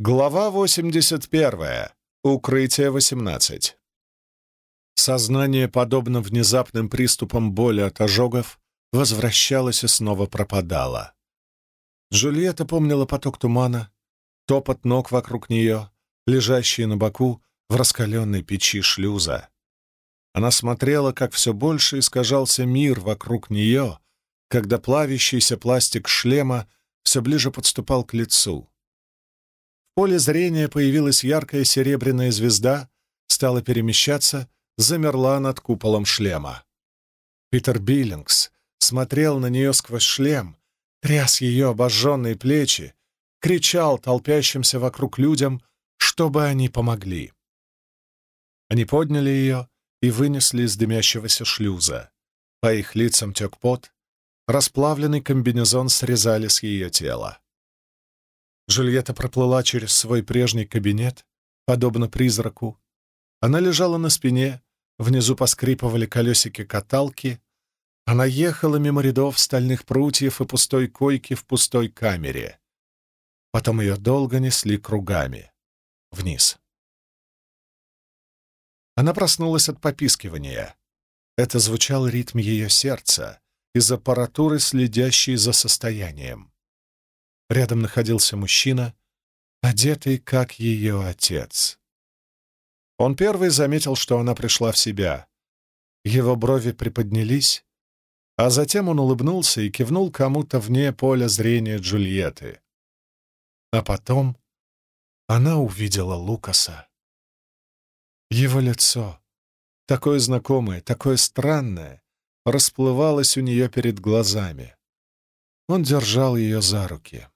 Глава 81. Укрытие 18. Сознание, подобно внезапным приступам боли от ожогов, возвращалось и снова пропадало. Джульетта помнила поток тумана, топот ног вокруг нее, лежащие на боку в раскаленной печи шлюза. Она смотрела, как все больше искажался мир вокруг нее, когда плавящийся пластик шлема все ближе подступал к лицу поле зрения появилась яркая серебряная звезда, стала перемещаться, замерла над куполом шлема. Питер Биллингс смотрел на нее сквозь шлем, тряс ее обожженные плечи, кричал толпящимся вокруг людям, чтобы они помогли. Они подняли ее и вынесли из дымящегося шлюза. По их лицам тек пот, расплавленный комбинезон срезали с ее тела. Жильетта проплыла через свой прежний кабинет, подобно призраку. Она лежала на спине, внизу поскрипывали колесики каталки. Она ехала мимо рядов стальных прутьев и пустой койки в пустой камере. Потом ее долго несли кругами. Вниз. Она проснулась от попискивания. Это звучал ритм ее сердца из аппаратуры, следящей за состоянием. Рядом находился мужчина, одетый как ее отец. Он первый заметил, что она пришла в себя. Его брови приподнялись, а затем он улыбнулся и кивнул кому-то вне поля зрения Джульетты. А потом она увидела Лукаса. Его лицо, такое знакомое, такое странное, расплывалось у нее перед глазами. Он держал ее за руки.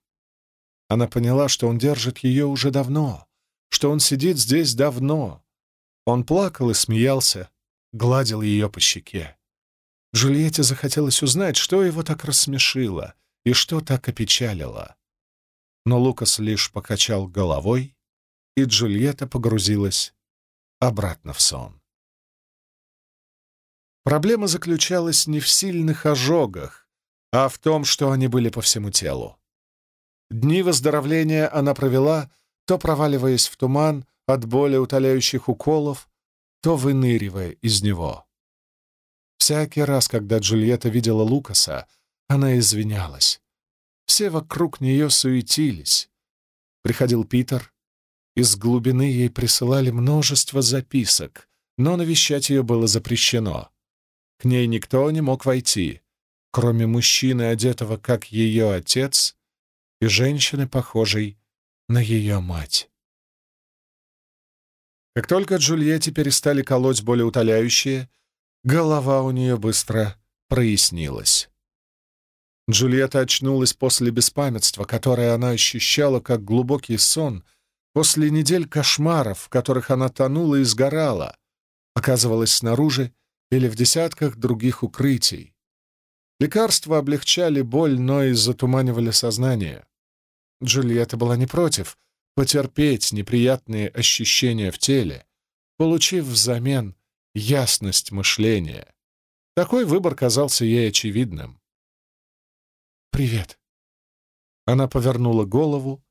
Она поняла, что он держит ее уже давно, что он сидит здесь давно. Он плакал и смеялся, гладил ее по щеке. Джульетте захотелось узнать, что его так рассмешило и что так опечалило. Но Лукас лишь покачал головой, и Джульетта погрузилась обратно в сон. Проблема заключалась не в сильных ожогах, а в том, что они были по всему телу. Дни выздоровления она провела, то проваливаясь в туман от боли утоляющих уколов, то выныривая из него. Всякий раз, когда Джульетта видела Лукаса, она извинялась. Все вокруг нее суетились. Приходил Питер. Из глубины ей присылали множество записок, но навещать ее было запрещено. К ней никто не мог войти, кроме мужчины, одетого как ее отец, и женщины, похожей на ее мать. Как только Джульетте перестали колоть более утоляющие, голова у нее быстро прояснилась. Джульетта очнулась после беспамятства, которое она ощущала как глубокий сон, после недель кошмаров, в которых она тонула и сгорала, оказывалась снаружи или в десятках других укрытий. Лекарства облегчали боль, но и затуманивали сознание. Джульетта была не против потерпеть неприятные ощущения в теле, получив взамен ясность мышления. Такой выбор казался ей очевидным. «Привет». Она повернула голову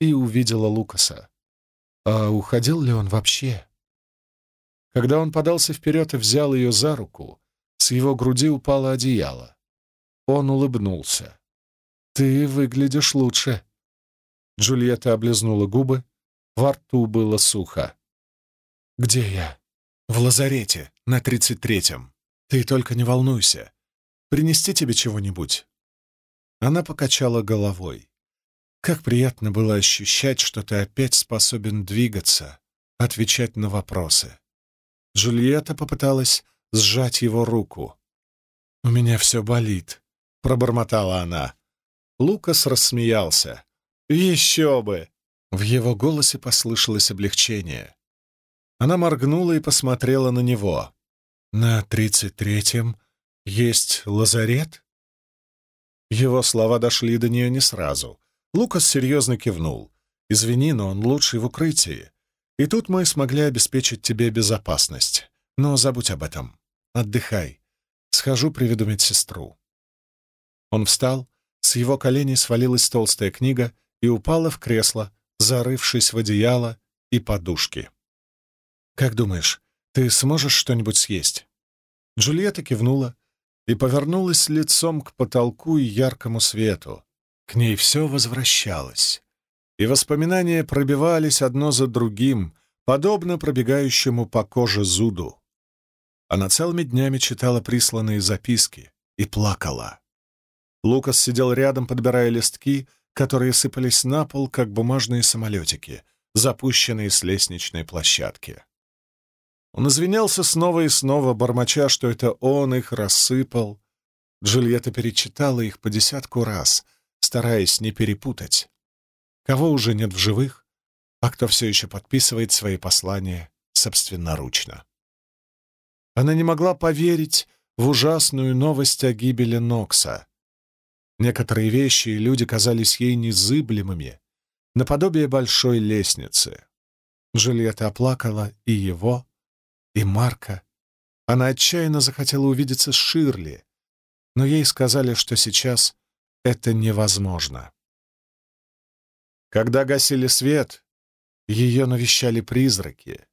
и увидела Лукаса. А уходил ли он вообще? Когда он подался вперед и взял ее за руку, с его груди упало одеяло. Он улыбнулся. «Ты выглядишь лучше», Джульетта облизнула губы, во рту было сухо. «Где я?» «В лазарете, на тридцать третьем. Ты только не волнуйся. Принести тебе чего-нибудь?» Она покачала головой. Как приятно было ощущать, что ты опять способен двигаться, отвечать на вопросы. Джульетта попыталась сжать его руку. «У меня все болит», — пробормотала она. Лукас рассмеялся. «Еще бы!» В его голосе послышалось облегчение. Она моргнула и посмотрела на него. «На тридцать третьем есть лазарет?» Его слова дошли до нее не сразу. Лукас серьезно кивнул. «Извини, но он лучший в укрытии. И тут мы смогли обеспечить тебе безопасность. Но забудь об этом. Отдыхай. Схожу, приведу медсестру». Он встал, с его коленей свалилась толстая книга, и упала в кресло, зарывшись в одеяло и подушки. «Как думаешь, ты сможешь что-нибудь съесть?» Джульетта кивнула и повернулась лицом к потолку и яркому свету. К ней все возвращалось, и воспоминания пробивались одно за другим, подобно пробегающему по коже зуду. Она целыми днями читала присланные записки и плакала. Лукас сидел рядом, подбирая листки, которые сыпались на пол, как бумажные самолетики, запущенные с лестничной площадки. Он извинялся снова и снова, бормоча, что это он их рассыпал. Джульетта перечитала их по десятку раз, стараясь не перепутать. Кого уже нет в живых, а кто все еще подписывает свои послания собственноручно. Она не могла поверить в ужасную новость о гибели Нокса. Некоторые вещи и люди казались ей незыблемыми, наподобие большой лестницы. Джульетта оплакала и его, и Марка. Она отчаянно захотела увидеться с Ширли, но ей сказали, что сейчас это невозможно. Когда гасили свет, ее навещали призраки.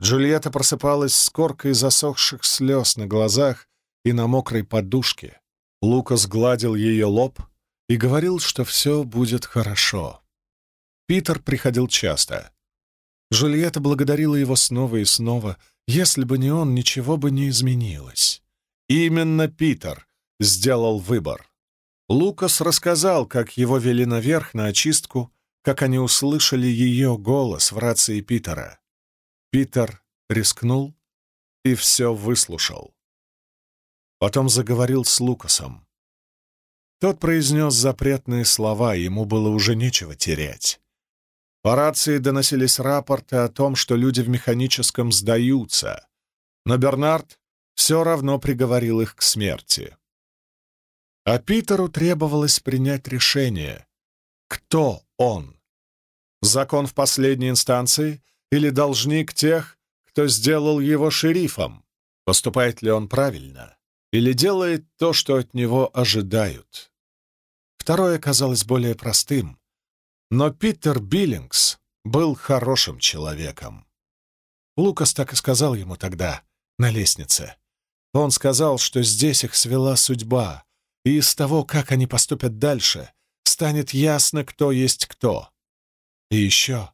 Джульетта просыпалась с коркой засохших слез на глазах и на мокрой подушке. Лукас гладил ее лоб и говорил, что все будет хорошо. Питер приходил часто. Жульетта благодарила его снова и снова. Если бы не он, ничего бы не изменилось. Именно Питер сделал выбор. Лукас рассказал, как его вели наверх на очистку, как они услышали ее голос в рации Питера. Питер рискнул и все выслушал. Потом заговорил с Лукасом. Тот произнес запретные слова, ему было уже нечего терять. По рации доносились рапорты о том, что люди в механическом сдаются, но Бернард все равно приговорил их к смерти. А Питеру требовалось принять решение. Кто он? Закон в последней инстанции или должник тех, кто сделал его шерифом? Поступает ли он правильно? Или делает то, что от него ожидают? Второе казалось более простым, но Питер Биллингс был хорошим человеком. Лукас так и сказал ему тогда, на лестнице. Он сказал, что здесь их свела судьба, и из того, как они поступят дальше, станет ясно, кто есть кто. И еще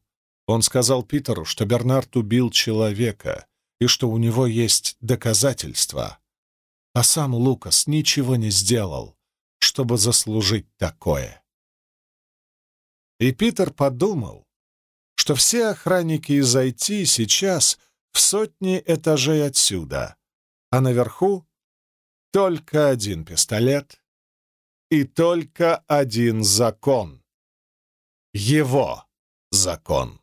он сказал Питеру, что Бернард убил человека и что у него есть доказательства. А сам Лукас ничего не сделал, чтобы заслужить такое. И Питер подумал, что все охранники из IT сейчас в сотни этажей отсюда, а наверху только один пистолет и только один закон. Его закон.